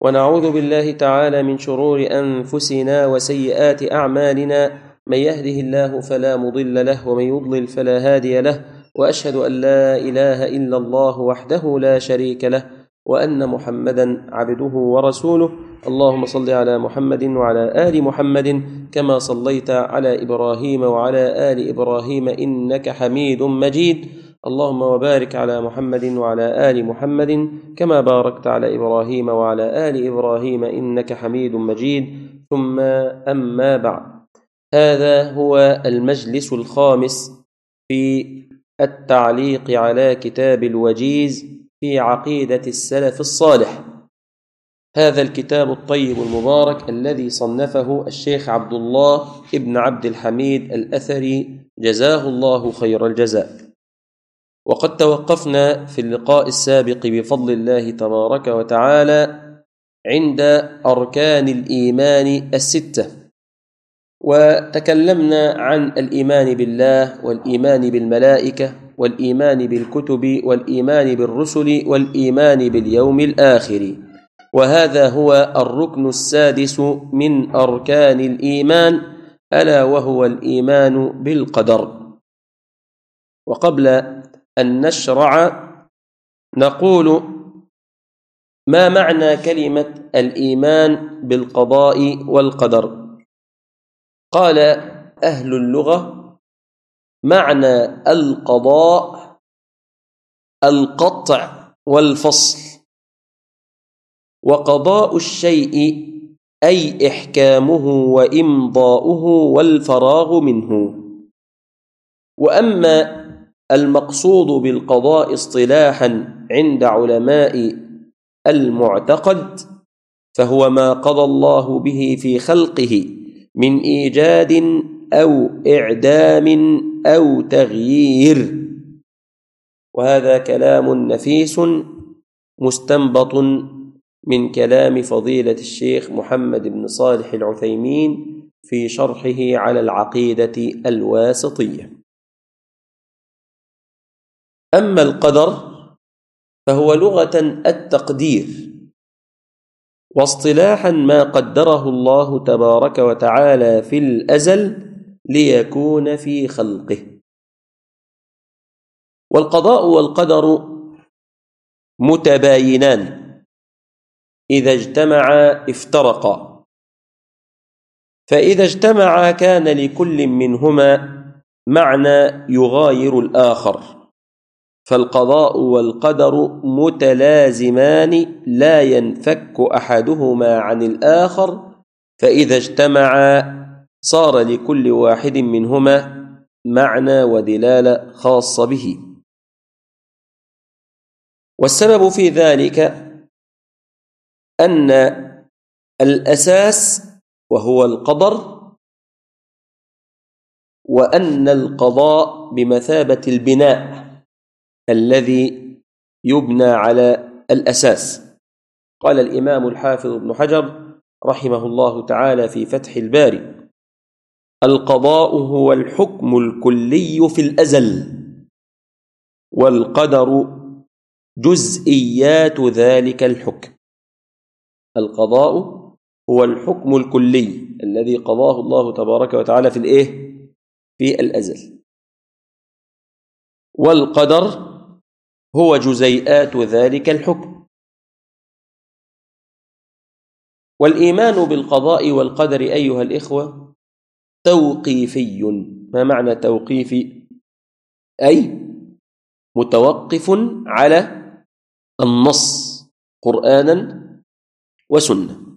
ونعوذ بالله تعالى من شرور أنفسنا وسيئات أعمالنا. من يهده الله فلا مضل له ومن يضلل فلا هادي له. وأشهد أن لا إله إلا الله وحده لا شريك له وأن محمدا عبده ورسوله. اللهم صل على محمد وعلى آل محمد كما صليت على إبراهيم وعلى آل إبراهيم إنك حميد مجيد. اللهم وبارك على محمد وعلى آل محمد كما باركت على إبراهيم وعلى آل إبراهيم إنك حميد مجيد. ثم أما بعد. هذا هو المجلس الخامس في التعليق على كتاب الوجيز في عقيدة السلف الصالح. هذا الكتاب الطيب المبارك الذي صنفه الشيخ عبد الله ابن عبد الحميد الأثري. جزاه الله خير الجزاء. وقد توقفنا في اللقاء السابق بفضل الله تبارك وتعالى عند أركان الإيمان الستة. وتكلمنا عن الإيمان بالله والإيمان بالملائكة والإيمان بالكتب والإيمان بالرسل والإيمان باليوم الآخر. وهذا هو الركن السادس من أركان الإيمان ألا وهو الإيمان بالقدر. وقبل أن نشرع نقول ما معنى كلمة الإيمان بالقضاء والقدر؟ قال أهل اللغة معنى القضاء القطع والفصل. وقضاء الشيء أي إحكامه وإمضاؤه والفراغ منه. وأما المقصود بالقضاء اصطلاحا عند علماء المعتقد فهو ما قضى الله به في خلقه من إيجاد أو إعدام أو تغيير. وهذا كلام نفيس مستنبط من كلام فضيلة الشيخ محمد بن صالح العثيمين في شرحه على العقيدة الواسطية. أما القدر فهو لغة التقدير واصطلاحا ما قدره الله تبارك وتعالى في الأزل ليكون في خلقه. والقضاء والقدر متباينان إذا اجتمعا افترقا. فإذا اجتمعا كان لكل منهما معنى يغاير الآخر. فالقضاء والقدر متلازمان لا ينفك أحدهما عن الآخر فإذا اجتمعا صار لكل واحد منهما معنى ودلالة خاصة به. والسبب في ذلك أن الأساس وهو القدر وأن القضاء بمثابة البناء. الذي يبنى على الأساس. قال الإمام الحافظ ابن حجر رحمه الله تعالى في فتح الباري القضاء هو الحكم الكلي في الأزل والقدر جزئيات ذلك الحكم. القضاء هو الحكم الكلي الذي قضاه الله تبارك وتعالى في الإيه؟ في الأزل. والقدر هو جزيئات ذلك الحكم. والإيمان بالقضاء والقدر أيها الإخوة توقيفي. ما معنى توقيفي؟ أي متوقف على النص قرآنا وسنة.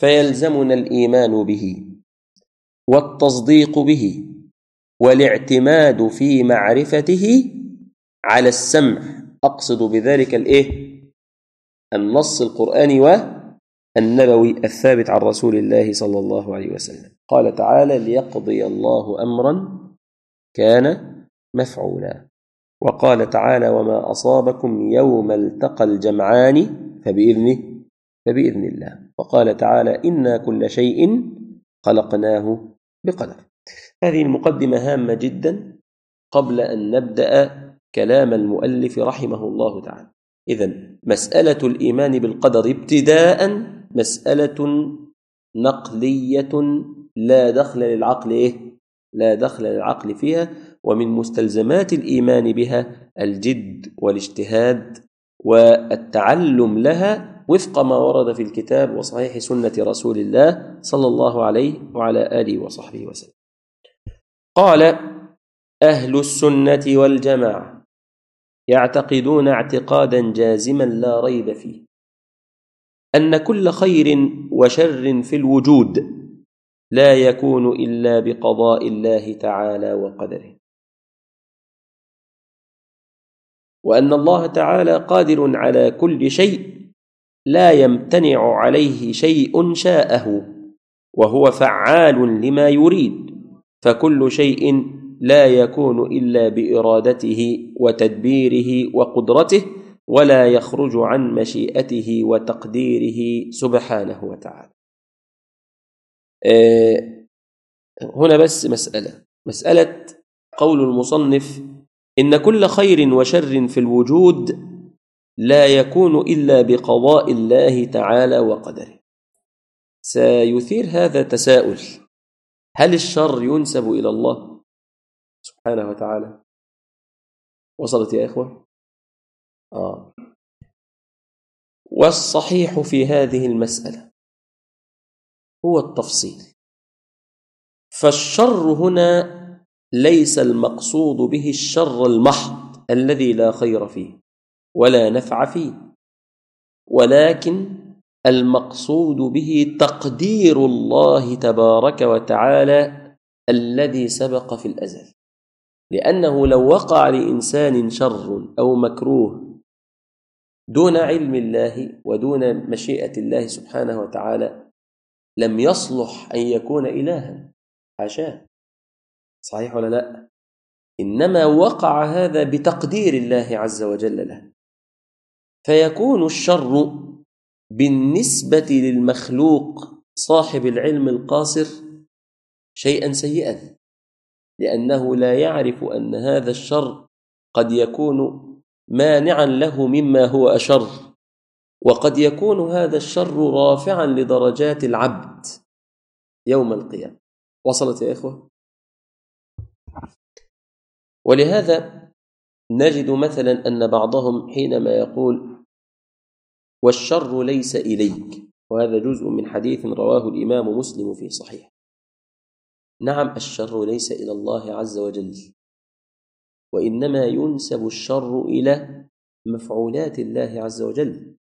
فيلزمنا الإيمان به والتصديق به والاعتماد في معرفته على السمع. أقصد بذلك الإيه؟ النص القرآني النبوي الثابت عن رسول الله صلى الله عليه وسلم. قال تعالى ليقضي الله أمرا كان مفعولا. وقال تعالى وما أصابكم يوم التقى الجمعان فبإذنه فبإذن الله. وقال تعالى إنا كل شيء خلقناه بقدر. هذه المقدمة هامة جدا قبل أن نبدأ كلام المؤلف رحمه الله تعالى إذا مسألة الإيمان بالقدر ابتداء مسألة نقلية لا دخل للعقل إيه؟ لا دخل للعقل فيها ومن مستلزمات الإيمان بها الجد والاجتهاد والتعلم لها وفق ما ورد في الكتاب وصحيح سنة رسول الله صلى الله عليه وعلى آله وصحبه وسلم قال أهل السنة والجماعة يعتقدون اعتقادا جازما لا ريب فيه. أن كل خير وشر في الوجود لا يكون إلا بقضاء الله تعالى وقدره. وأن الله تعالى قادر على كل شيء لا يمتنع عليه شيء شاءه وهو فعال لما يريد فكل شيء لا يكون إلا بإرادته وتدبيره وقدرته ولا يخرج عن مشيئته وتقديره سبحانه وتعالى. آه، هنا بس مسألة. مسألة قول المصنف إن كل خير وشر في الوجود لا يكون إلا بقضاء الله تعالى وقدره. سيثير هذا تساؤل هل الشر ينسب إلى الله؟ سبحانه وتعالى. وصلت يا إخوة؟ آه. والصحيح في هذه المسألة هو التفصيل. فالشر هنا ليس المقصود به الشر المحض الذي لا خير فيه ولا نفع فيه ولكن المقصود به تقدير الله تبارك وتعالى الذي سبق في الأزل. لأنه لو وقع لإنسان شر أو مكروه دون علم الله ودون مشيئة الله سبحانه وتعالى لم يصلح أن يكون الها. حاشاه صحيح ولا لا؟ إنما وقع هذا بتقدير الله عز وجل له. فيكون الشر بالنسبة للمخلوق صاحب العلم القاصر شيئا سيئا. لأنه لا يعرف أن هذا الشر قد يكون مانعا له مما هو أشر وقد يكون هذا الشر رافعا لدرجات العبد يوم القيامة. وصلت يا إخوة؟ ولهذا نجد مثلا أن بعضهم حينما يقول والشر ليس إليك وهذا جزء من حديث رواه الإمام مسلم في صحيح نعم الشر ليس إلى الله عز وجل وإنما ينسب الشر إلى مفعولات الله عز وجل.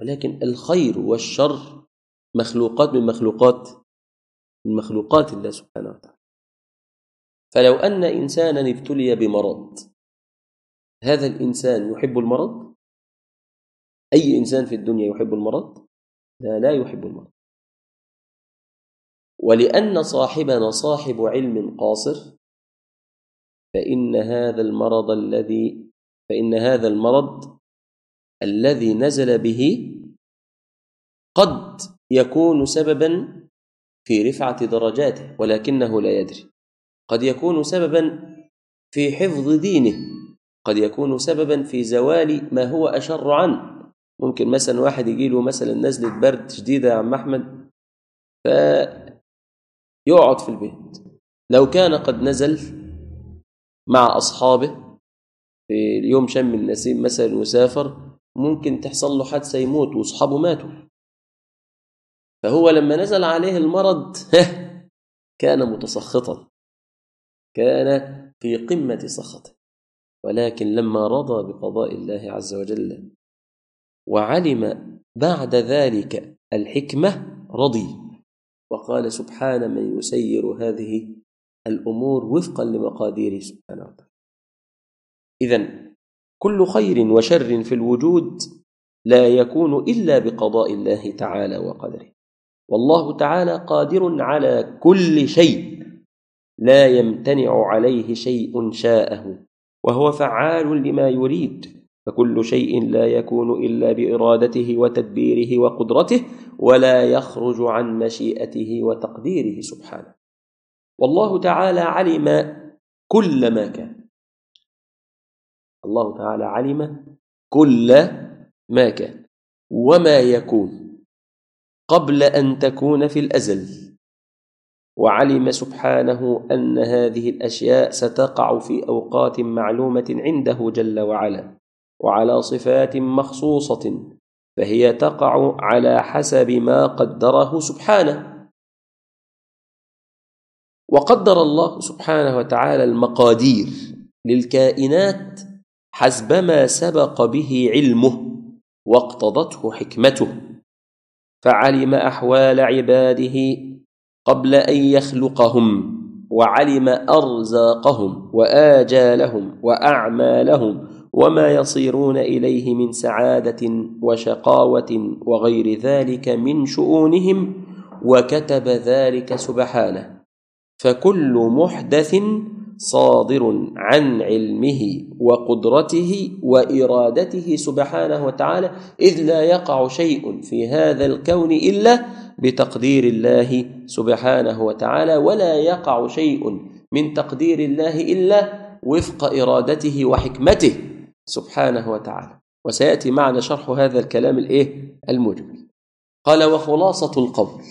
ولكن الخير والشر مخلوقات من مخلوقات من مخلوقات الله سبحانه وتعالى. فلو أن إنسانا ابتلي بمرض هذا الإنسان يحب المرض؟ أي إنسان في الدنيا يحب المرض؟ لا لا يحب المرض. ولأن صاحبنا صاحب علم قاصر فإن هذا المرض الذي فإن هذا المرض الذي نزل به قد يكون سببا في رفعة درجاته ولكنه لا يدري. قد يكون سببا في حفظ دينه قد يكون سببا في زوال ما هو أشر عنه. ممكن مثلا واحد يجي له مثلا نزلة برد شديدة يا عم أحمد فيقعد في البيت. لو كان قد نزل مع أصحابه في يوم شم النسيم مثلا وسافر ممكن تحصل له حادثة يموت وأصحابه ماتوا. فهو لما نزل عليه المرض كان متسخطا. كان في قمة سخطه. ولكن لما رضى بقضاء الله عز وجل وعلم بعد ذلك الحكمة رضي. وقال سبحان من يسير هذه الأمور وفقا لمقاديره سبحانه وتعالى. إذا كل خير وشر في الوجود لا يكون إلا بقضاء الله تعالى وقدره. والله تعالى قادر على كل شيء لا يمتنع عليه شيء شاءه وهو فعال لما يريد. فكل شيء لا يكون إلا بإرادته وتدبيره وقدرته ولا يخرج عن مشيئته وتقديره سبحانه. والله تعالى علم كل ما كان. الله تعالى علم كل ما كان. وما يكون قبل أن تكون في الأزل. وعلم سبحانه أن هذه الأشياء ستقع في أوقات معلومة عنده جل وعلا. وعلى صفات مخصوصة فهي تقع على حسب ما قدره سبحانه. وقدر الله سبحانه وتعالى المقادير للكائنات حسب ما سبق به علمه واقتضته حكمته. فعلم أحوال عباده قبل أن يخلقهم وعلم أرزاقهم وآجالهم وأعمالهم وما يصيرون إليه من سعادة وشقاوة وغير ذلك من شؤونهم وكتب ذلك سبحانه. فكل محدث صادر عن علمه وقدرته وإرادته سبحانه وتعالى إذ لا يقع شيء في هذا الكون إلا بتقدير الله سبحانه وتعالى ولا يقع شيء من تقدير الله إلا وفق إرادته وحكمته. سبحانه وتعالى. وسيأتي معنا شرح هذا الكلام الإيه؟ المجمل قال وخلاصة القول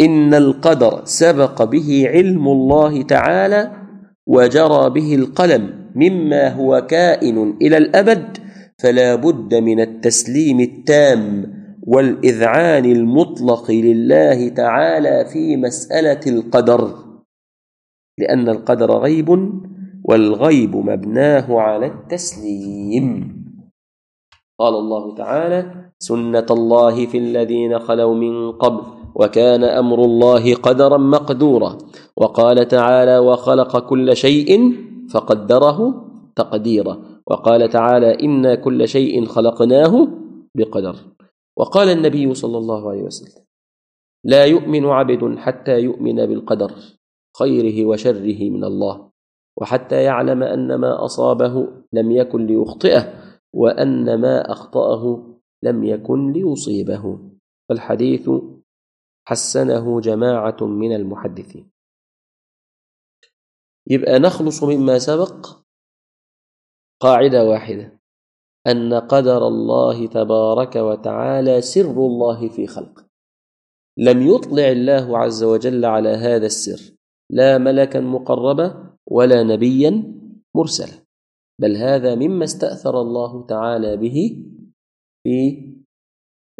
إن القدر سبق به علم الله تعالى وجرى به القلم مما هو كائن إلى الأبد فلا بد من التسليم التام والإذعان المطلق لله تعالى في مسألة القدر. لأن القدر غيب والغيب مبناه على التسليم. قال الله تعالى سنة الله في الذين خلوا من قبل وكان أمر الله قدرا مقدورا. وقال تعالى وخلق كل شيء فقدره تقديرا. وقال تعالى إنا كل شيء خلقناه بقدر. وقال النبي صلى الله عليه وسلم لا يؤمن عبد حتى يؤمن بالقدر خيره وشره من الله. وحتى يعلم أن ما أصابه لم يكن ليخطئه وأن ما أخطأه لم يكن ليصيبه. الحديث حسنه جماعة من المحدثين. يبقى نخلص مما سبق. قاعدة واحدة. أن قدر الله تبارك وتعالى سر الله في خلقه. لم يطلع الله عز وجل على هذا السر. لا ملكا مقربا ولا نبيا مرسلا. بل هذا مما استأثر الله تعالى به في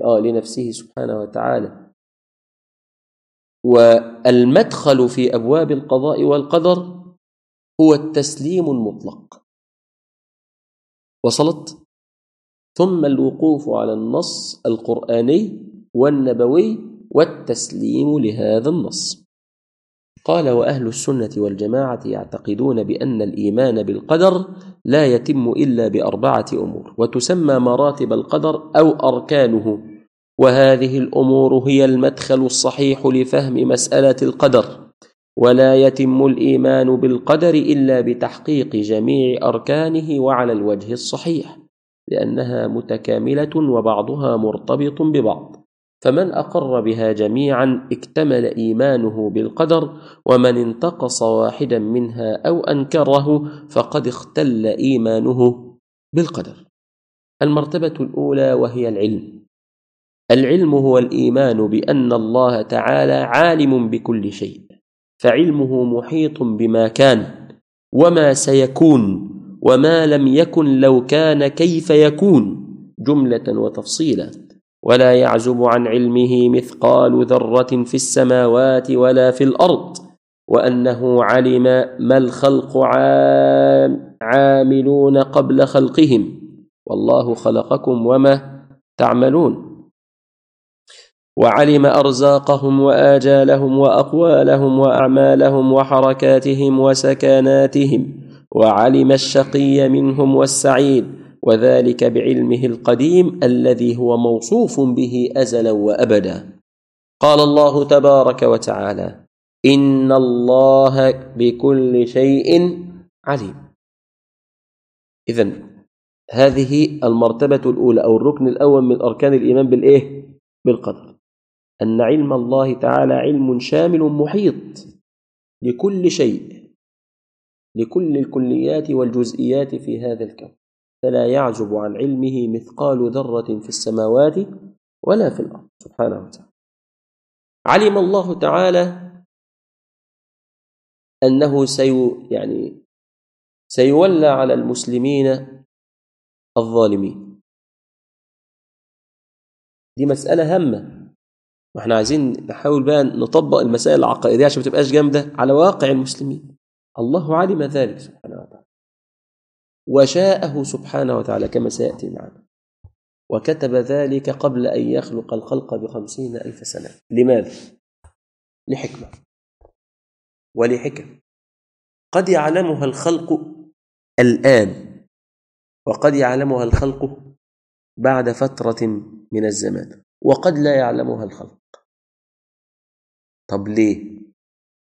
آه لنفسه سبحانه وتعالى. والمدخل في أبواب القضاء والقدر هو التسليم المطلق. وصلت؟ ثم الوقوف على النص القرآني والنبوي والتسليم لهذا النص. قال وأهل السنة والجماعة يعتقدون بأن الإيمان بالقدر لا يتم إلا بأربعة أمور وتسمى مراتب القدر أو أركانه وهذه الأمور هي المدخل الصحيح لفهم مسألة القدر ولا يتم الإيمان بالقدر إلا بتحقيق جميع أركانه وعلى الوجه الصحيح لأنها متكاملة وبعضها مرتبط ببعض. فمن أقر بها جميعا اكتمل إيمانه بالقدر ومن انتقص واحدا منها أو أنكره فقد اختل إيمانه بالقدر. المرتبة الأولى وهي العلم. العلم هو الإيمان بأن الله تعالى عالم بكل شيء فعلمه محيط بما كان وما سيكون وما لم يكن لو كان كيف يكون جملة وتفصيلا. ولا يعزب عن علمه مثقال ذرة في السماوات ولا في الأرض وأنه علم ما الخلق عام عاملون قبل خلقهم. والله خلقكم وما تعملون. وعلم أرزاقهم وآجالهم وأقوالهم وأعمالهم وحركاتهم وسكناتهم وعلم الشقي منهم والسعيد. وذلك بعلمه القديم الذي هو موصوف به أزلا وأبدا. قال الله تبارك وتعالى إن الله بكل شيء عليم. إذا هذه المرتبة الأولى أو الركن الأول من أركان الإيمان بالإيه؟ بالقدر. أن علم الله تعالى علم شامل محيط لكل شيء لكل الكليات والجزئيات في هذا الكون. فلا يعزب عن علمه مثقال ذرة في السماوات ولا في الأرض. سبحانه وتعالى. علم الله تعالى أنه سي يعني سيولى على المسلمين الظالمين. دي مسألة هامة. وإحنا عايزين نحاول بقى نطبق المسائل العقائدية عشان ما تبقاش جامدة على واقع المسلمين. الله علم ذلك سبحانه وتعالى. وشاءه سبحانه وتعالى كما سيأتي معنا وكتب ذلك قبل أن يخلق الخلق بخمسين ألف سنة لماذا؟ لحكمة ولحكم قد يعلمها الخلق الآن وقد يعلمها الخلق بعد فترة من الزمان وقد لا يعلمها الخلق طب ليه؟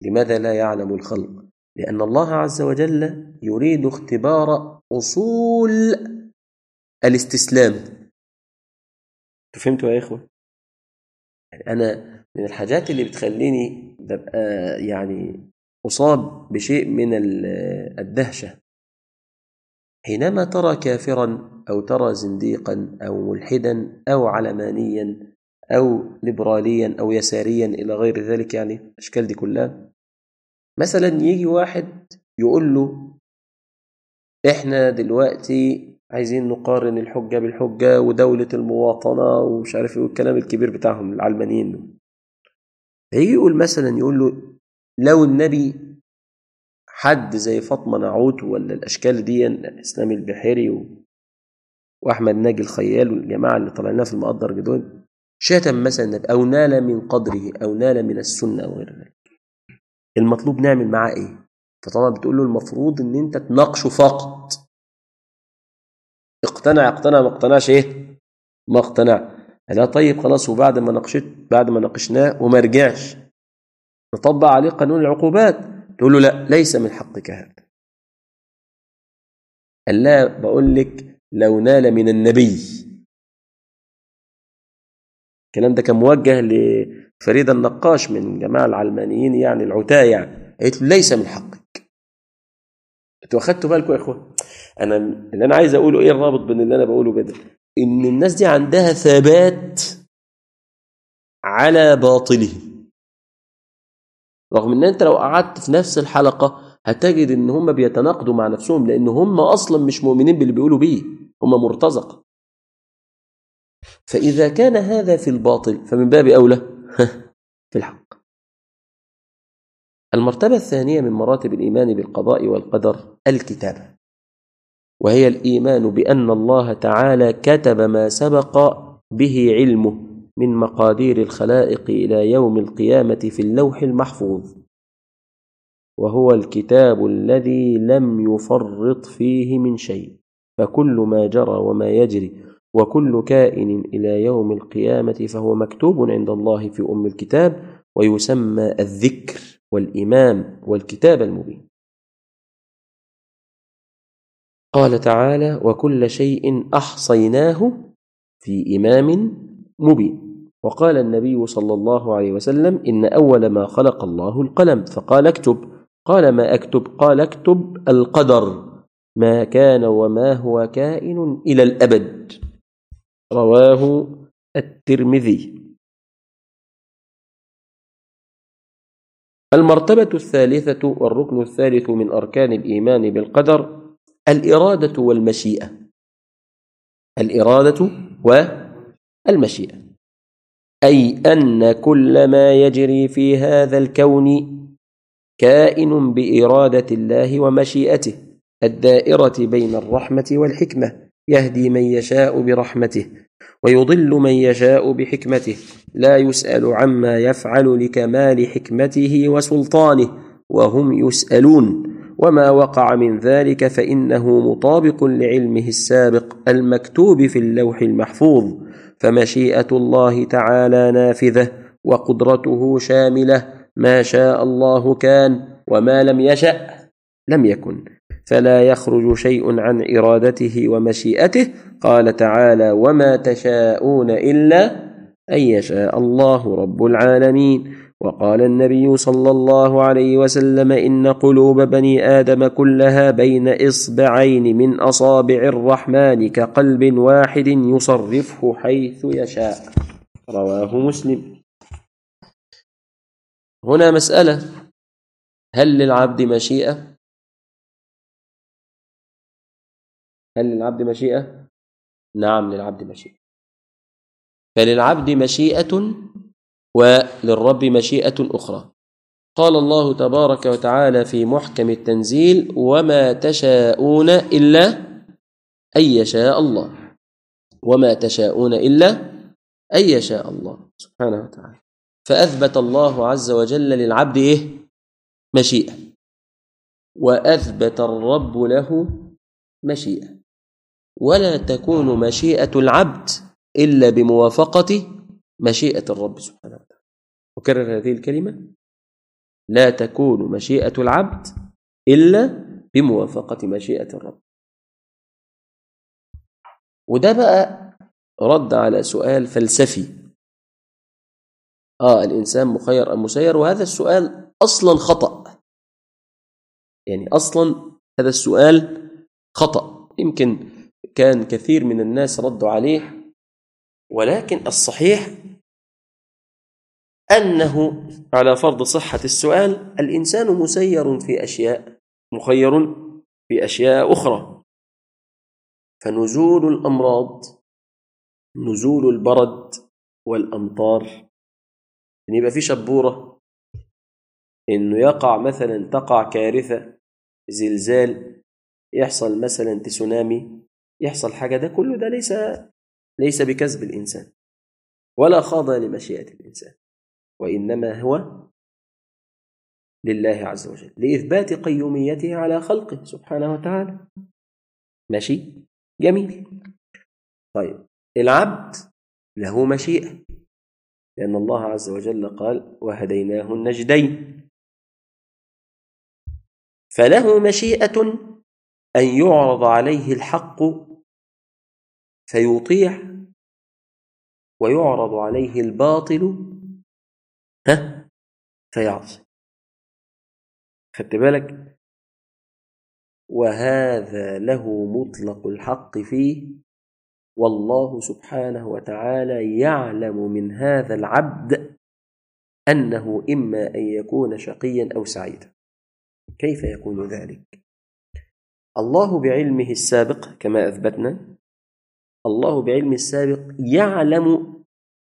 لماذا لا يعلم الخلق؟ لأن الله عز وجل يريد اختبار أصول الاستسلام فهمتوا يا إخوة؟ يعني أنا من الحاجات اللي بتخليني ببقى يعني أصاب بشيء من الدهشة حينما ترى كافرا أو ترى زنديقا أو ملحدا أو علمانيا أو ليبراليا أو يساريا إلى غير ذلك يعني الأشكال دي كلها مثلا يجي واحد يقول له إحنا دلوقتي عايزين نقارن الحجة بالحجة ودولة المواطنة ومش عارف إيه والكلام الكبير بتاعهم العلمانيين فيجي يقول مثلا يقول له لو النبي حد زي فاطمة نعوت ولا الأشكال دي إسلام البحيري. وأحمد ناجي الخيال والجماعة اللي طلعناها في المقدر دول شتم مثلا أو نال من قدره أو نال من السنة أو غير ذلك المطلوب نعمل معاه إيه؟ فطبعا بتقول له المفروض إن أنت تناقشه فقط. اقتنع اقتنع ما اقتنعش إيه؟ ما اقتنع. لا طيب خلاص وبعد ما ناقشت بعد ما ناقشناه وما رجعش. نطبق عليه قانون العقوبات. تقول له لا ليس من حقك هذا. لا بقول لك لو نال من النبي. الكلام ده كان موجه لفريدة النقاش من جماعة العلمانيين يعني العتاة يعني. قالت له ليس من حقك. أنتوا اخدتوا بالكم يا إخوان؟ أنا اللي أنا عايز أقوله إيه الرابط بين اللي أنا بقوله كده إن الناس دي عندها ثبات على باطله رغم إن أنت لو قعدت في نفس الحلقة هتجد إن هم بيتناقضوا مع نفسهم لأن هم أصلا مش مؤمنين باللي بيقولوا بيه. هم مرتزقة. فإذا كان هذا في الباطل فمن باب أولى في الحق. المرتبة الثانية من مراتب الإيمان بالقضاء والقدر الكتابة وهي الإيمان بأن الله تعالى كتب ما سبق به علمه من مقادير الخلائق إلى يوم القيامة في اللوح المحفوظ وهو الكتاب الذي لم يفرط فيه من شيء فكل ما جرى وما يجري وكل كائن إلى يوم القيامة فهو مكتوب عند الله في أم الكتاب ويسمى الذكر والإمام والكتاب المبين. قال تعالى وكل شيء أحصيناه في إمام مبين. وقال النبي صلى الله عليه وسلم إن أول ما خلق الله القلم. فقال اكتب. قال ما أكتب؟ قال اكتب القدر. ما كان وما هو كائن إلى الأبد. رواه الترمذي. المرتبة الثالثة والركن الثالث من أركان الإيمان بالقدر الإرادة والمشيئة. الإرادة والمشيئة. أي أن كل ما يجري في هذا الكون كائن بإرادة الله ومشيئته الدائرة بين الرحمة والحكمة. يهدي من يشاء برحمته ويضل من يشاء بحكمته. لا يسأل عما يفعل لكمال حكمته وسلطانه وهم يسألون. وما وقع من ذلك فإنه مطابق لعلمه السابق المكتوب في اللوح المحفوظ. فمشيئة الله تعالى نافذة وقدرته شاملة. ما شاء الله كان وما لم يشأ لم يكن. فلا يخرج شيء عن إرادته ومشيئته. قال تعالى وما تشاءون إلا أن يشاء الله رب العالمين وقال النبي صلى الله عليه وسلم إن قلوب بني آدم كلها بين إصبعين من أصابع الرحمن كقلب واحد يصرفه حيث يشاء رواه مسلم. هنا مسألة هل للعبد مشيئة؟ هل للعبد مشيئة؟ نعم للعبد مشيئة. فللعبد مشيئة وللرب مشيئة أخرى. قال الله تبارك وتعالى في محكم التنزيل وما تشاءون إلا أن يشاء الله. وما تشاءون إلا أن يشاء الله سبحانه وتعالى. فأثبت الله عز وجل للعبد إيه؟ مشيئة. وأثبت الرب له مشيئة. ولا تكون مشيئة العبد إلا بموافقة مشيئة الرب سبحانه وتعالى. أكرر هذه الكلمة. لا تكون مشيئة العبد إلا بموافقة مشيئة الرب. وده بقى رد على سؤال فلسفي. آه الإنسان مخير أم مسير؟ وهذا السؤال أصلا خطأ. يعني أصلا هذا السؤال خطأ. يمكن كان كثير من الناس ردوا عليه ولكن الصحيح أنه على فرض صحة السؤال الإنسان مسير في أشياء مخير في أشياء أخرى. فنزول الأمراض نزول البرد والأمطار إن يبقى في شبورة. إنه يقع مثلا تقع كارثة زلزال يحصل مثلا تسونامي يحصل حاجة ده كله ده ليس ليس بكسب الإنسان. ولا خاضع لمشيئة الإنسان. وإنما هو لله عز وجل لإثبات قيوميته على خلقه سبحانه وتعالى. ماشي؟ جميل. طيب العبد له مشيئة لأن الله عز وجل قال وهديناه النجدين فله مشيئة أن يعرض عليه الحق فيطيع ويعرض عليه الباطل ها فيعصي. خدت بالك؟ وهذا له مطلق الحق فيه والله سبحانه وتعالى يعلم من هذا العبد أنه إما أن يكون شقيا أو سعيدا. كيف يكون ذلك؟ الله بعلمه السابق كما أثبتنا الله بعلمه السابق يعلم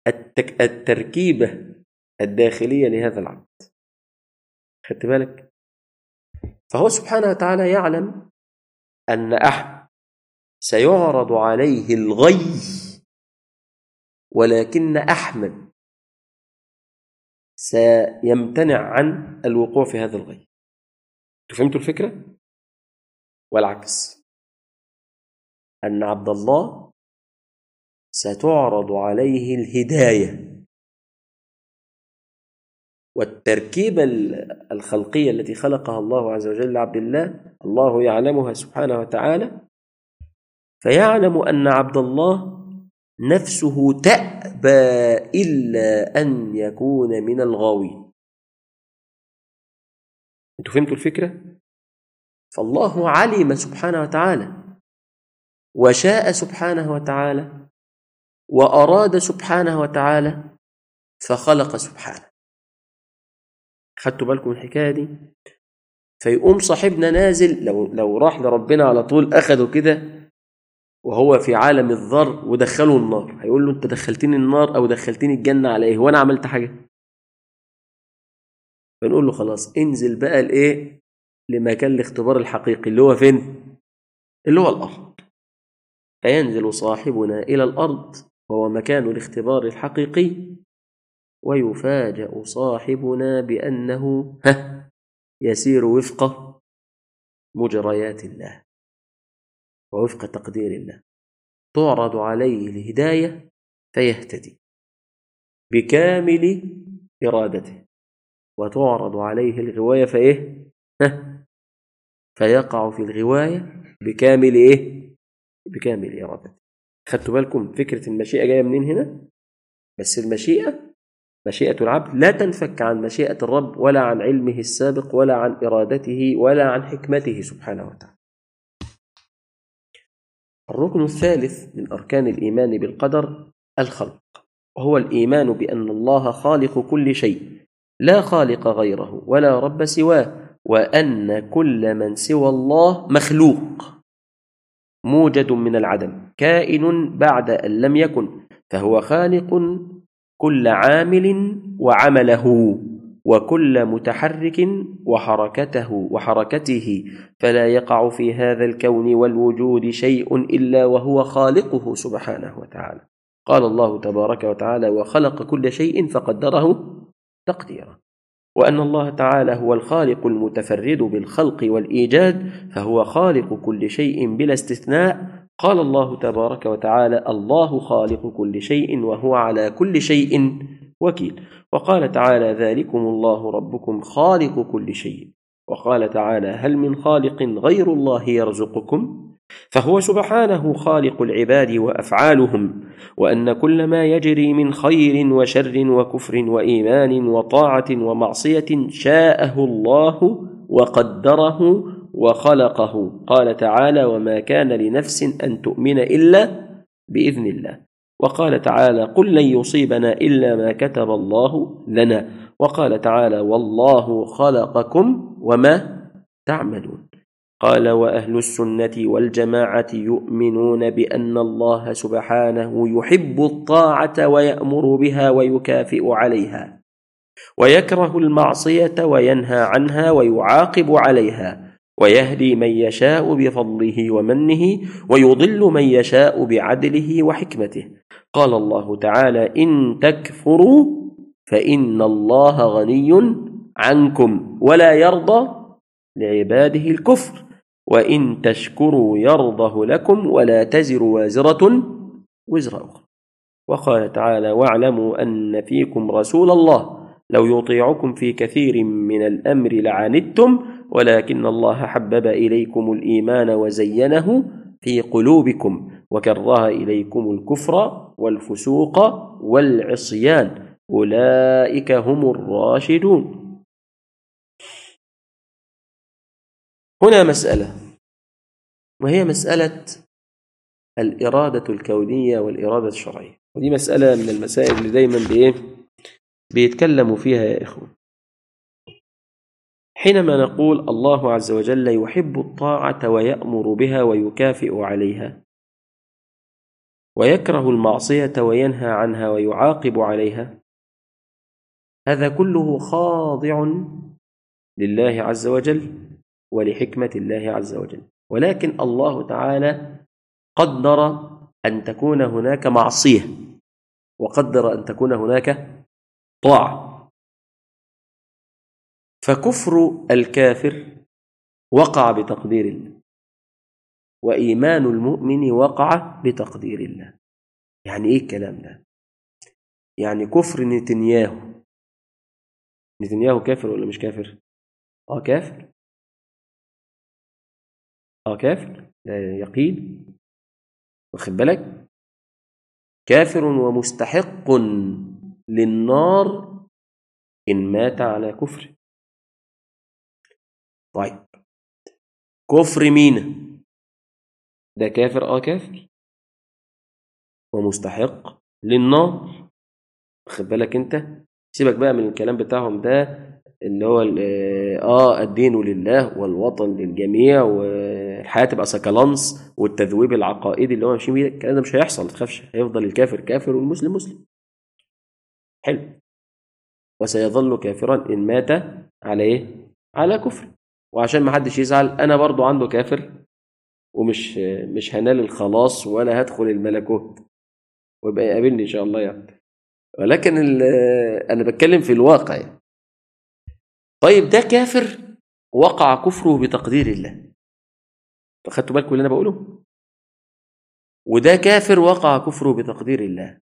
التك... التركيبة الداخلية لهذا العبد. خدت بالك؟ فهو سبحانه وتعالى يعلم أن أحد سيعرض عليه الغي ولكن أحمد سيمتنع عن الوقوع في هذا الغي. فهمتوا الفكرة؟ والعكس. أن عبد الله ستعرض عليه الهداية. والتركيبة الخلقية التي خلقها الله عز وجل لعبد الله الله يعلمها سبحانه وتعالى. فيعلم أن عبد الله نفسه تأبى إلا أن يكون من الغاوين. أنتوا فهمتوا الفكرة؟ فالله علم سبحانه وتعالى وشاء سبحانه وتعالى وأراد سبحانه وتعالى فخلق سبحانه. خدتوا بالكم من الحكاية دي؟ فيقوم صاحبنا نازل لو لو راح لربنا على طول اخده كده وهو في عالم الذر ودخله النار. هيقول له أنت دخلتني النار أو دخلتني الجنة على إيه؟ وأنا عملت حاجة؟ فنقول له خلاص انزل بقى لايه لمكان الاختبار الحقيقي اللي هو فين؟ اللي هو الأرض. فينزل صاحبنا إلى الأرض وهو مكان الاختبار الحقيقي ويفاجأ صاحبنا بأنه ها يسير وفق مجريات الله ووفق تقدير الله. تعرض عليه الهداية فيهتدي بكامل إرادته وتعرض عليه الغواية فإيه؟ فيقع في الغواية بكامل إيه؟ بكامل إرادته. خدتوا بالكم فكرة المشيئة جاية منين هنا؟ بس المشيئة مشيئة العبد لا تنفك عن مشيئة الرب ولا عن علمه السابق ولا عن إرادته ولا عن حكمته سبحانه وتعالى. الركن الثالث من أركان الإيمان بالقدر الخلق. وهو الإيمان بأن الله خالق كل شيء لا خالق غيره ولا رب سواه. وأن كل من سوى الله مخلوق. موجد من العدم كائن بعد أن لم يكن فهو خالق كل عامل وعمله وكل متحرك وحركته وحركته. فلا يقع في هذا الكون والوجود شيء إلا وهو خالقه سبحانه وتعالى. قال الله تبارك وتعالى وخلق كل شيء فقدره تقديرا. وأن الله تعالى هو الخالق المتفرد بالخلق والإيجاد فهو خالق كل شيء بلا استثناء. قال الله تبارك وتعالى الله خالق كل شيء وهو على كل شيء وكيل وقال تعالى ذلكم الله ربكم خالق كل شيء وقال تعالى هل من خالق غير الله يرزقكم؟ فهو سبحانه خالق العباد وأفعالهم وأن كل ما يجري من خير وشر وكفر وإيمان وطاعة ومعصية شاءه الله وقدره وخلقه. قال تعالى وما كان لنفس أن تؤمن إلا بإذن الله وقال تعالى قل لن يصيبنا إلا ما كتب الله لنا وقال تعالى والله خلقكم وما تعملون قال وأهل السنة والجماعة يؤمنون بأن الله سبحانه يحب الطاعة ويأمر بها ويكافئ عليها ويكره المعصية وينهى عنها ويعاقب عليها ويهدي من يشاء بفضله ومنه ويضل من يشاء بعدله وحكمته. قال الله تعالى إن تكفروا فإن الله غني عنكم ولا يرضى لعباده الكفر. وان تشكروا يرضه لكم ولا تزر وازره وزر أخرى. وقال تعالى واعلموا ان فيكم رسول الله. لو يطيعكم في كثير من الامر لعنتم ولكن الله حبب إليكم الإيمان وزينه في قلوبكم وكره إليكم الكفر والفسوق والعصيان. أولئك هم الراشدون. هنا مسألة وهي مسألة الإرادة الكونية والإرادة الشرعية. ودي مسألة من المسائل اللي دايما بإيه؟ بيتكلموا فيها يا إخوة حينما نقول الله عز وجل يحب الطاعة ويأمر بها ويكافئ عليها ويكره المعصية وينهى عنها ويعاقب عليها هذا كله خاضع لله عز وجل. ولحكمة الله عز وجل. ولكن الله تعالى قدر أن تكون هناك معصية وقدر أن تكون هناك طاعة. فكفر الكافر وقع بتقدير الله وإيمان المؤمن وقع بتقدير الله. يعني إيه الكلام ده؟ يعني كفر نتنياهو. نتنياهو كافر ولا مش كافر؟ آه كافر. آه كافر لا يقين. واخد بالك؟ كافر ومستحق للنار إن مات على كفره طيب كفر مين؟ ده كافر آه كافر. ومستحق للنار. واخد بالك انت؟ سيبك بقى من الكلام بتاعهم ده اللي هو آه الدين لله والوطن للجميع والحياة تبقى سكالانس والتذويب العقائدي اللي هو ماشيين بيه الكلام ده مش هيحصل ما تخافش هيفضل الكافر كافر والمسلم مسلم. حلو. وسيظل كافرا إن مات على إيه؟ على كفر. وعشان ما حدش يزعل أنا برضو عنده كافر ومش مش هنال الخلاص ولا هدخل الملكوت. ويبقى يقابلني إن شاء الله يعني. ولكن أنا بتكلم في الواقع يعني. طيب ده كافر وقع كفره بتقدير الله. خدتوا بالكم اللي أنا بقوله؟ وده كافر وقع كفره بتقدير الله.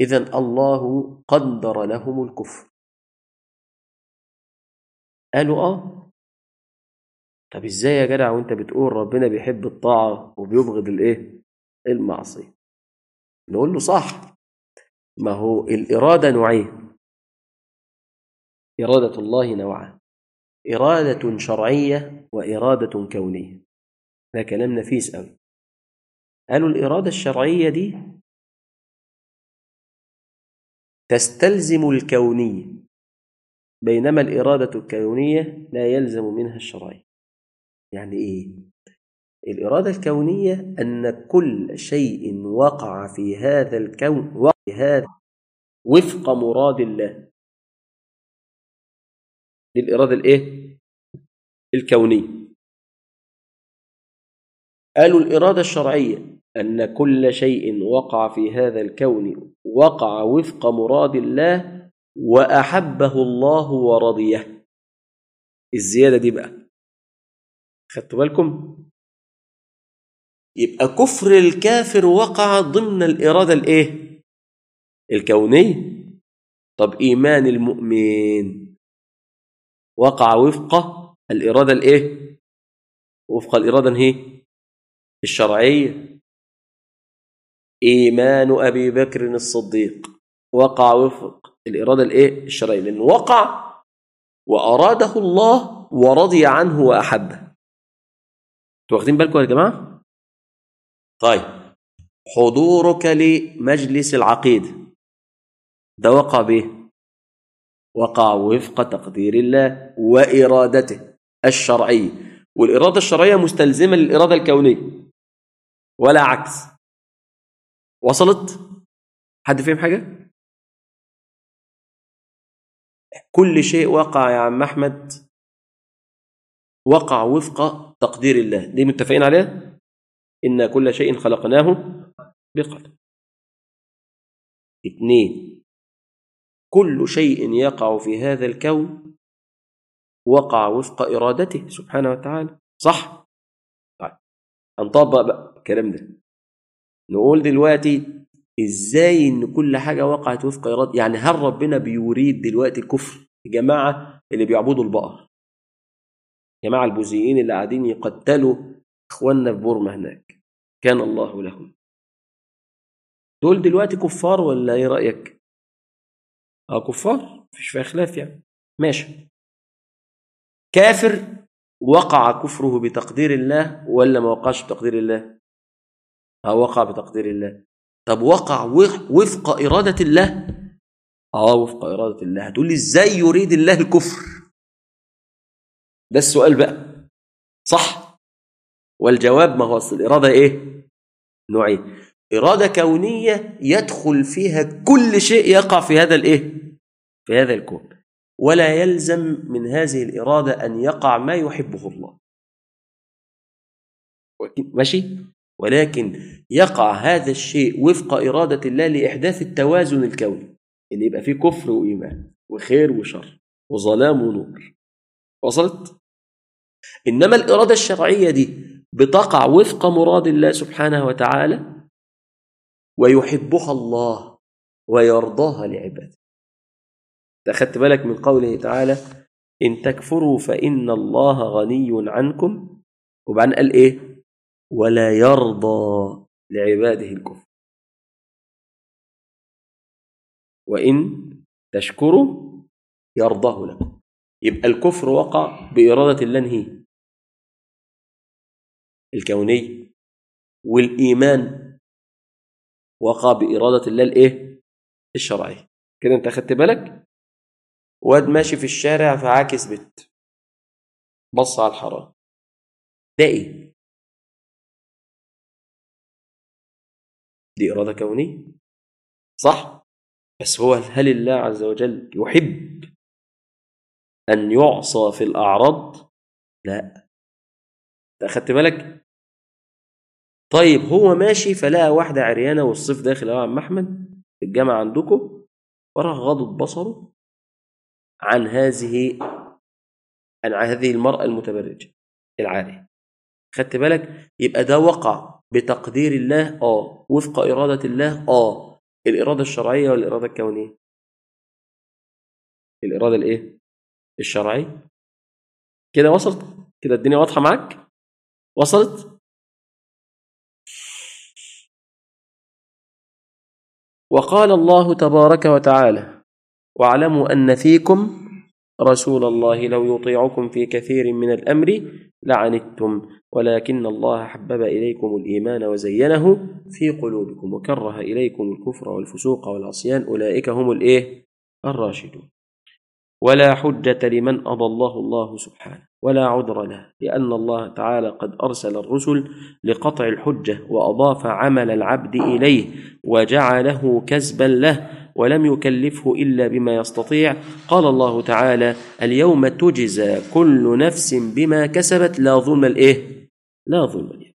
اذا الله قدر لهم الكفر. قالوا آه. طب إزاي يا جدع وأنت بتقول ربنا بيحب الطاعة وبيبغض الإيه؟ المعصية. نقول له صح. ما هو الإرادة نوعين. إرادة الله نوعان. إرادة شرعية وإرادة كونية. ده كلام نفيس قوي قالوا الإرادة الشرعية دي تستلزم الكونيه بينما الإرادة الكونية لا يلزم منها الشرعيه يعني إيه؟ الإرادة الكونية أن كل شيء وقع في هذا الكون وقع هذا وفق مراد الله. دي الاراده الإيه؟ الكونية. قالوا الإرادة الشرعية أن كل شيء وقع في هذا الكون وقع وفق مراد الله وأحبه الله ورضيه. الزيادة دي بقى. خدتوا بالكم؟ يبقى كفر الكافر وقع ضمن الإرادة الإيه؟ الكونية. طب إيمان المؤمن وقع وفق الإرادة الإيه؟ وفق الإرادة هي الشرعية إيمان أبي بكر الصديق. وقع وفق. الإرادة الإيه؟ الشرعية. لأنه وقع وأراده الله ورضي عنه وأحبه. أنتوا واخدين بالكم يا جماعة؟ طيب. حضورك لمجلس العقيدة ده وقع به. وقع وفق تقدير الله وإرادته الشرعية والإرادة الشرعية مستلزمة للإرادة الكونية. ولا عكس. وصلت؟ حد فهم حاجة؟ كل شيء وقع يا عم أحمد. وقع وفق تقدير الله. دي متفقين عليها إن كل شيء خلقناه بقدر. اثنين كل شيء يقع في هذا الكون وقع وفق إرادته سبحانه وتعالى. صح؟ هنطبق بقى؟ الكلام ده. نقول دلوقتي إزاي إن كل حاجة وقعت وفق إرادة؟ يعني هل ربنا بيريد دلوقتي الكفر الجماعه اللي بيعبدوا البقر؟ جماعة البوذيين اللي قاعدين يقتلوا إخواننا في بورما هناك. كان الله لهم. دول دلوقتي كفار ولا إيه رأيك؟ آه كفار. مفيش فيها خلاف يعني. ماشي. كافر وقع كفره بتقدير الله ولا ما وقعش بتقدير الله؟ آه وقع بتقدير الله. طب وقع وفق إرادة الله؟ آه وفق إرادة الله. هتقول لي إزاي يريد الله الكفر؟ ده السؤال بقى. صح؟ والجواب ما هو الإرادة إيه؟ نوعين إرادة كونية يدخل فيها كل شيء يقع في هذا الإيه؟ في هذا الكون. ولا يلزم من هذه الإرادة أن يقع ما يحبه الله. ماشي؟ ولكن يقع هذا الشيء وفق إرادة الله لإحداث التوازن الكوني. إن يبقى فيه كفر وإيمان وخير وشر وظلام ونور. وصلت؟ إنما الإرادة الشرعية دي بتقع وفق مراد الله سبحانه وتعالى ويحبها الله ويرضاها لعباده. أخذت بالك من قوله تعالى إن تكفروا فإن الله غني عنكم. وبعدين قال إيه؟ ولا يرضى لعباده الكفر. وإن تشكروا يرضاه لكم. يبقى الكفر وقع بإرادة الله الكوني والإيمان وقع بإرادة الله الإيه؟ الشرعية كده أنت أخدت بالك؟ واد ماشي في الشارع فعاكس بت بص على الحرام. ده إيه دي إرادة كونية. صح؟ بس هو هل الله عز وجل يحب أن يعصى في الأعراض؟ لا. أخدت بالك؟ طيب هو ماشي فلقى واحدة عريانة والصيف داخل يا عم أحمد في الجامعة عندكم وراح غضب بصره عن هذه عن هذه المرأة المتبرجة العارية خدت بالك؟ يبقى ده وقع بتقدير الله آه. وفق إرادة الله آه. الإرادة الشرعية ولا الإرادة الكونية؟ الإرادة الإيه؟ الشرعية. كده وصلت؟ كده الدنيا واضحة معاك؟ وصلت؟ وقال الله تبارك وتعالى واعلموا أن فيكم رسول الله لو يطيعكم في كثير من الأمر لعنتم ولكن الله حبب إليكم الإيمان وزينه في قلوبكم وكره إليكم الكفر والفسوق والعصيان أولئك هم الإيه؟ الراشدون. ولا حجة لمن أضله الله سبحانه ولا عذر له لأن الله تعالى قد أرسل الرسل لقطع الحجة وأضاف عمل العبد إليه وجعله كسبا له ولم يكلفه إلا بما يستطيع. قال الله تعالى اليوم تجزى كل نفس بما كسبت. لا ظلم الإيه لا ظلم اليوم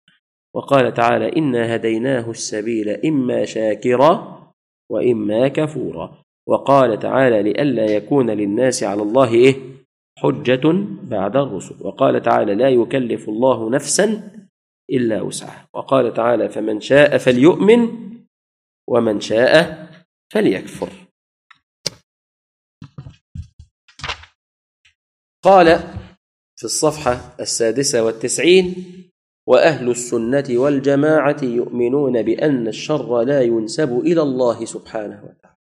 وقال تعالى إنا هديناه السبيل إما شاكرا وإما كفورا. وقال تعالى لئلا يكون للناس على الله إيه؟ حجة بعد الرسل. وقال تعالى لا يكلف الله نفسا إلا وسعها. وقال تعالى فمن شاء فليؤمن ومن شاء فليكفر. قال في الصفحة السادسة والتسعين وأهل السنة والجماعة يؤمنون بأن الشر لا ينسب إلى الله سبحانه وتعالى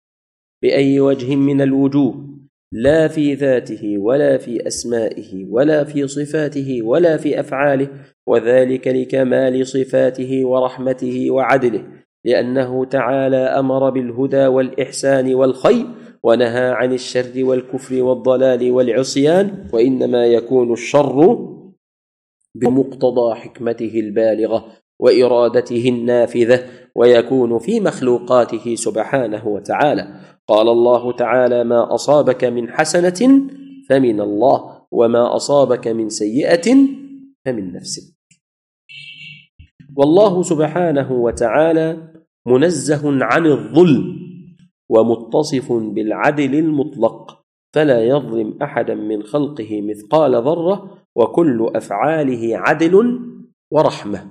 بأي وجه من الوجوه لا في ذاته ولا في أسمائه ولا في صفاته ولا في أفعاله وذلك لكمال صفاته ورحمته وعدله. لأنه تعالى أمر بالهدى والإحسان والخير ونهى عن الشر والكفر والضلال والعصيان وإنما يكون الشر بمقتضى حكمته البالغة وإرادته النافذة ويكون في مخلوقاته سبحانه وتعالى. قال الله تعالى ما أصابك من حسنة فمن الله وما أصابك من سيئة فمن نفسك. والله سبحانه وتعالى منزه عن الظلم ومتصف بالعدل المطلق فلا يظلم أحدا من خلقه مثقال ذرة وكل أفعاله عدل ورحمة.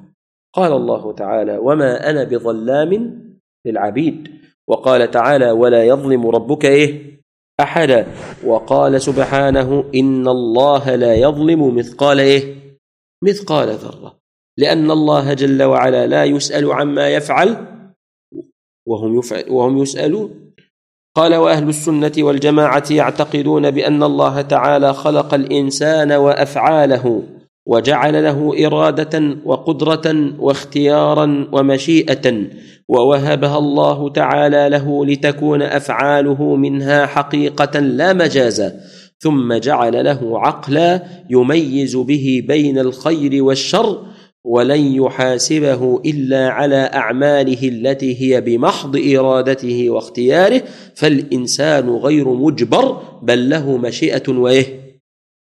قال الله تعالى وما أنا بظلام للعبيد وقال تعالى ولا يظلم ربك إيه؟ أحدا وقال سبحانه إن الله لا يظلم مثقال إيه؟ مثقال ذرة لأن الله جل وعلا لا يسأل عما يفعل وهم وهم يسألون. قال وأهل السنة والجماعة يعتقدون بأن الله تعالى خلق الإنسان وأفعاله وجعل له إرادة وقدرة واختيارا ومشيئة ووهبها الله تعالى له لتكون أفعاله منها حقيقة لا مجازا ثم جعل له عقلا يميز به بين الخير والشر ولن يحاسبه إلا على أعماله التي هي بمحض إرادته واختياره فالإنسان غير مجبر بل له مشيئة وإيه؟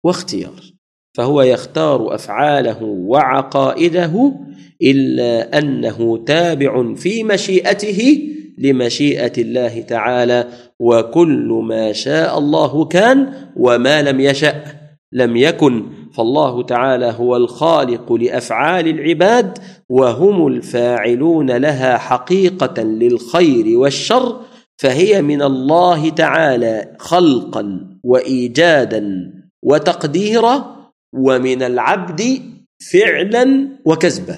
واختيار. فهو يختار أفعاله وعقائده إلا أنه تابع في مشيئته لمشيئة الله تعالى وكل ما شاء الله كان وما لم يشأ لم يكن فالله تعالى هو الخالق لأفعال العباد وهم الفاعلون لها حقيقة للخير والشر فهي من الله تعالى خلقا وايجادا وتقديرا ومن العبد فعلا وكسبا.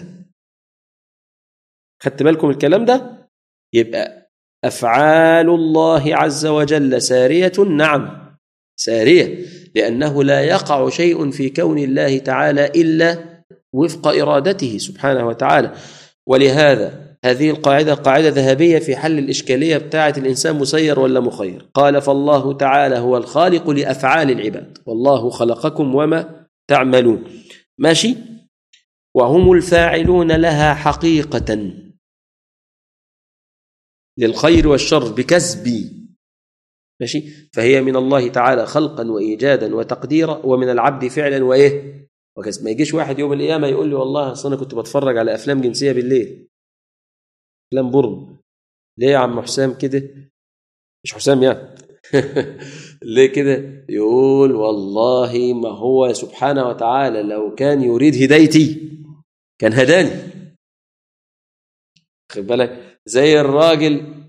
خدت بالكم الكلام ده؟ يبقى أفعال الله عز وجل سارية؟ نعم سارية. لأنه لا يقع شيء في كون الله تعالى إلا وفق إرادته سبحانه وتعالى. ولهذا هذه القاعدة قاعدة ذهبية في حل الإشكالية بتاعة الإنسان مسير ولا مخير. قال فالله تعالى هو الخالق لأفعال العباد. والله خلقكم وما تعملون. ماشي؟ وهم الفاعلون لها حقيقة. للخير والشر بكسب ماشي؟ فهي من الله تعالى خلقا وايجادا وتقديرا ومن العبد فعلا وإيه؟ وكسب ما يجيش واحد يوم القيامة يقول لي والله أصل أنا كنت بتفرج على أفلام جنسية بالليل. أفلام برن ليه يا عم حسام كده؟ مش حسام يعني. ليه كده؟ يقول والله ما هو سبحانه وتعالى لو كان يريد هدايتي كان هداني. خد بالك؟ زي الراجل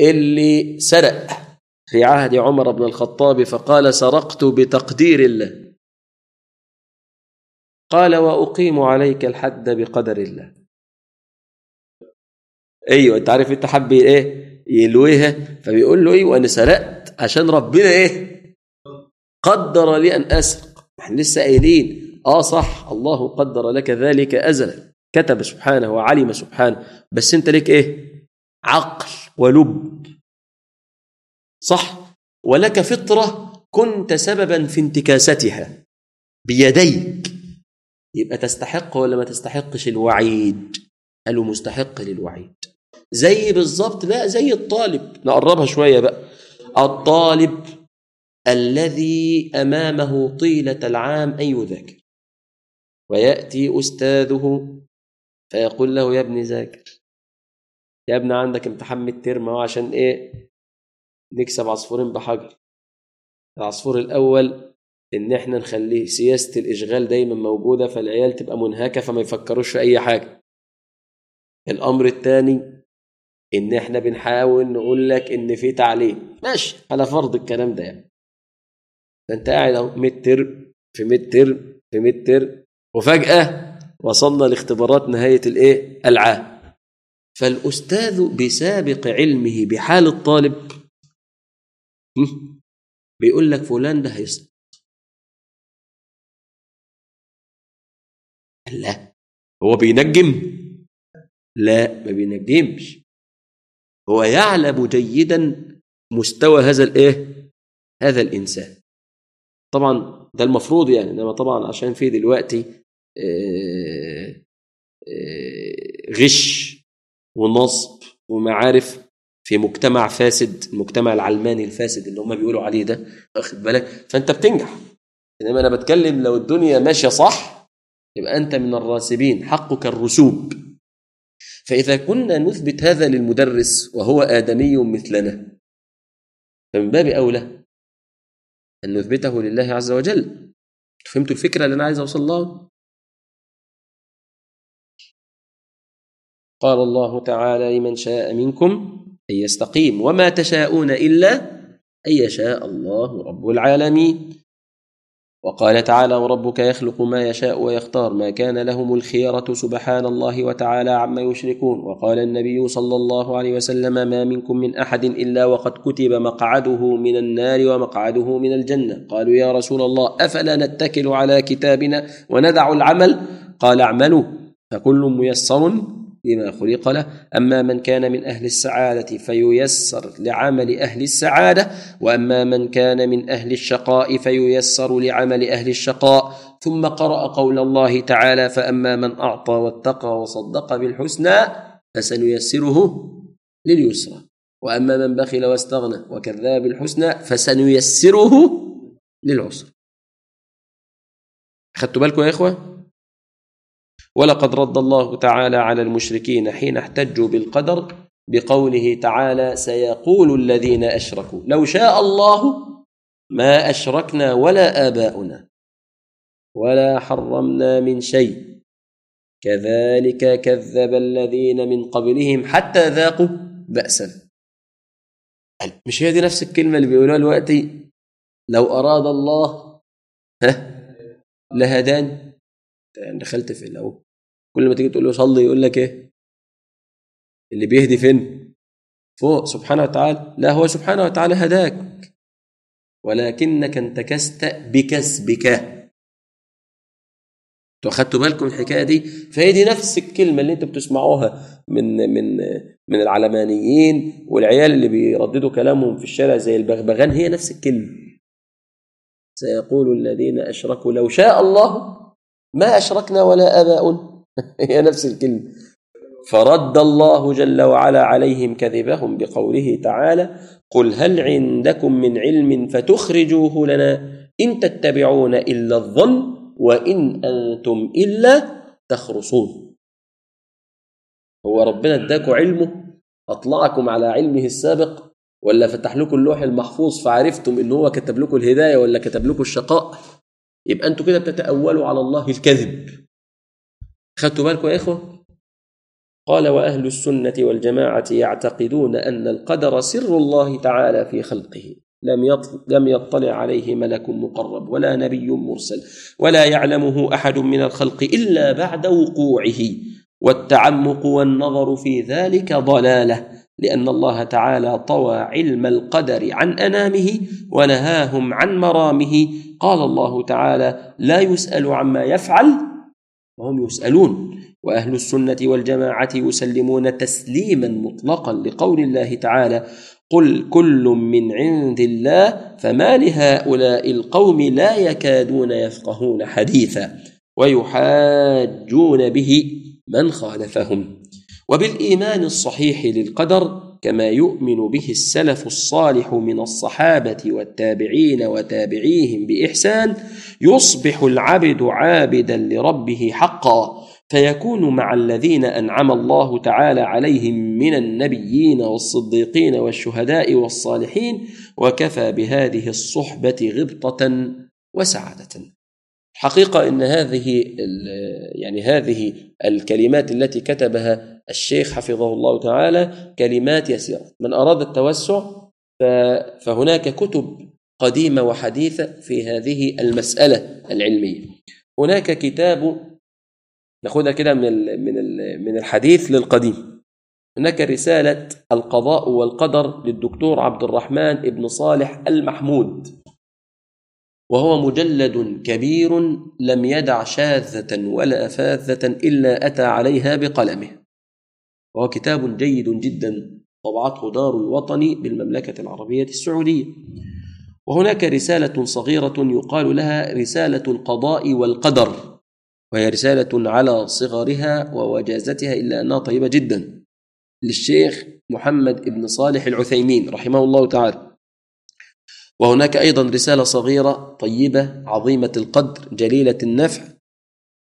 اللي سرق. في عهد عمر بن الخطاب فقال سرقت بتقدير الله. قال وأقيم عليك الحد بقدر الله. أيوه أنت عارف أنت حب إيه؟ يلويها. فبيقول له أيوه أنا سرقت عشان ربنا إيه؟ قدر لي أن أسرق. إحنا لسه قايلين. آه صح الله قدر لك ذلك أزلا. كتب سبحانه وعلم سبحانه. بس أنت ليك إيه؟ عقل ولب. صح؟ ولك فطرة كنت سببا في انتكاستها. بيديك. يبقى تستحق ولا ما تستحقش الوعيد؟ قالوا مستحق للوعيد. زي بالظبط لا زي الطالب. نقربها شوية بقى. الطالب الذي أمامه طيلة العام أن يذاكر. ويأتي أستاذه فيقول له يا ابني ذاكر. يا ابني عندك امتحان الترم عشان إيه؟ نكسب عصفورين بحجر. العصفور الأول إن إحنا نخليه سياسة الإشغال دايما موجودة فالعيال تبقى منهكة فما يفكروش في أي حاجة. الأمر الثاني إن إحنا بنحاول نقول لك إن في تعليم. ماشي على فرض الكلام ده يعني. فانت قاعد أهو mid term في mid term في mid term وفجأة وصلنا لاختبارات نهاية الإيه؟ العام. فالأستاذ بسابق علمه بحال الطالب بيقول لك فلان ده هيسقط لا. هو بينجم؟ لا ما بينجمش. هو يعلم جيدا مستوى هذا الايه هذا الإنسان. طبعا ده المفروض يعني إنما طبعا عشان في دلوقتي آه، آه، غش ونصب ومعارف في مجتمع فاسد المجتمع العلماني الفاسد اللي هم بيقولوا عليه ده واخد بالك؟ فأنت بتنجح. إنما أنا بتكلم لو الدنيا ماشية صح يبقى أنت من الراسبين حقك الرسوب. فإذا كنا نثبت هذا للمدرس وهو آدمي مثلنا فمن باب أولى أن نثبته لله عز وجل. فهمتوا الفكرة اللي أنا عايز أوصل لها؟ قال الله تعالى لمن شاء منكم أن يستقيم. وما تشاءون إلا أن يشاء الله رب العالمين. وقال تعالى وربك يخلق ما يشاء ويختار ما كان لهم الخيرة سبحان الله وتعالى عما يشركون. وقال النبي صلى الله عليه وسلم ما منكم من أحد إلا وقد كتب مقعده من النار ومقعده من الجنة. قالوا يا رسول الله أفلا نتكل على كتابنا وندع العمل؟ قال اعملوا. فكل ميسر لما خلق له. أما من كان من أهل السعادة فييسر لعمل أهل السعادة وأما من كان من أهل الشقاء فييسر لعمل أهل الشقاء. ثم قرأ قول الله تعالى فأما من أعطى واتقى وصدق بالحسنى فسنيسره لليسرى. وأما من بخل واستغنى وكذاب بالحسنى فسنيسره للعسر. خدتوا بالكم يا إخوة؟ ولقد رد الله تعالى على المشركين حين احتجوا بالقدر بقوله تعالى سيقول الذين أشركوا. لو شاء الله ما أشركنا ولا آباؤنا ولا حرمنا من شيء. كذلك كذب الذين من قبلهم حتى ذاقوا بأسا. مش هي دي نفس الكلمة اللي بيقولوها دلوقتي؟ لو أراد الله ها لهداني. دخلت في الأول كل ما تيجي تقول له صلي يقول لك إيه؟ اللي بيهدي فين؟ فوق. سبحانه وتعالى لا هو سبحانه وتعالى هداك. ولكنك انتكست بكسبك. أنتوا بالكم الحكاية دي؟ فهي دي نفس الكلمة اللي أنتوا بتسمعوها من من من العلمانيين والعيال اللي بيرددوا كلامهم في الشارع زي البغبغان. هي نفس الكلمة. سيقول الذين أشركوا لو شاء الله ما أشركنا ولا آباؤنا. هي نفس الكلمة. فرد الله جل وعلا عليهم كذبهم بقوله تعالى قل هل عندكم من علم فتخرجوه لنا إن تتبعون إلا الظن وإن أنتم إلا تخرصون. هو ربنا اداكم علمه أطلعكم على علمه السابق ولا فتح لكم اللوح المحفوظ فعرفتم إن هو كتب لكم الهداية ولا كتب لكم الشقاء؟ يبقى أنتوا كده بتتأولوا على الله الكذب. خدتوا بالكم يا إخوة؟ قال وأهل السنة والجماعة يعتقدون أن القدر سر الله تعالى في خلقه. لم لم يطلع عليه ملك مقرب ولا نبي مرسل ولا يعلمه أحد من الخلق إلا بعد وقوعه. والتعمق والنظر في ذلك ضلالة. لأن الله تعالى طوى علم القدر عن أنامه ونهاهم عن مرامه. قال الله تعالى لا يسأل عما يفعل وهم يسألون. وأهل السنة والجماعة يسلمون تسليما مطلقا لقول الله تعالى قل كل من عند الله فما لهؤلاء القوم لا يكادون يفقهون حديثا ويحاجون به من خالفهم. وبالإيمان الصحيح للقدر كما يؤمن به السلف الصالح من الصحابة والتابعين وتابعيهم بإحسان يصبح العبد عابدا لربه حقا فيكون مع الذين أنعم الله تعالى عليهم من النبيين والصديقين والشهداء والصالحين وكفى بهذه الصحبة غبطة وسعادة. حقيقة أن هذه يعني هذه الكلمات التي كتبها الشيخ حفظه الله تعالى كلمات يسيرة. من أراد التوسع فهناك كتب قديمة وحديثة في هذه المسألة العلمية. هناك كتاب ناخدها كده من من من الحديث للقديم. هناك رسالة القضاء والقدر للدكتور عبد الرحمن ابن صالح المحمود. وهو مجلد كبير لم يدع شاذة ولا فاذة إلا أتى عليها بقلمه. وهو كتاب جيد جدا طبعته دار الوطن بالمملكة العربية السعودية. وهناك رسالة صغيرة يقال لها رسالة القضاء والقدر. وهي رسالة على صغرها ووجازتها إلا أنها طيبة جدا. للشيخ محمد بن صالح العثيمين رحمه الله تعالى. وهناك أيضا رسالة صغيرة طيبة عظيمة القدر جليلة النفع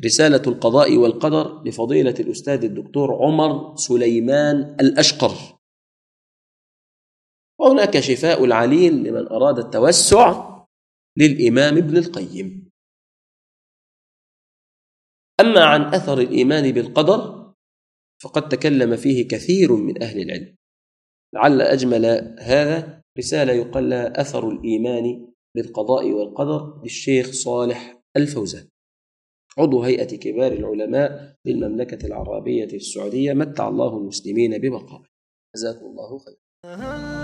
رسالة القضاء والقدر لفضيلة الأستاذ الدكتور عمر سليمان الأشقر. وهناك شفاء العليل لمن أراد التوسع للإمام ابن القيم. أما عن أثر الإيمان بالقدر فقد تكلم فيه كثير من أهل العلم. لعل أجمل هذا رسالة يقال لها أثر الإيمان بالقضاء والقدر للشيخ صالح الفوزان. عضو هيئة كبار العلماء للمملكة العربية السعودية متع الله المسلمين ببقائه. جزاكم الله خيرا.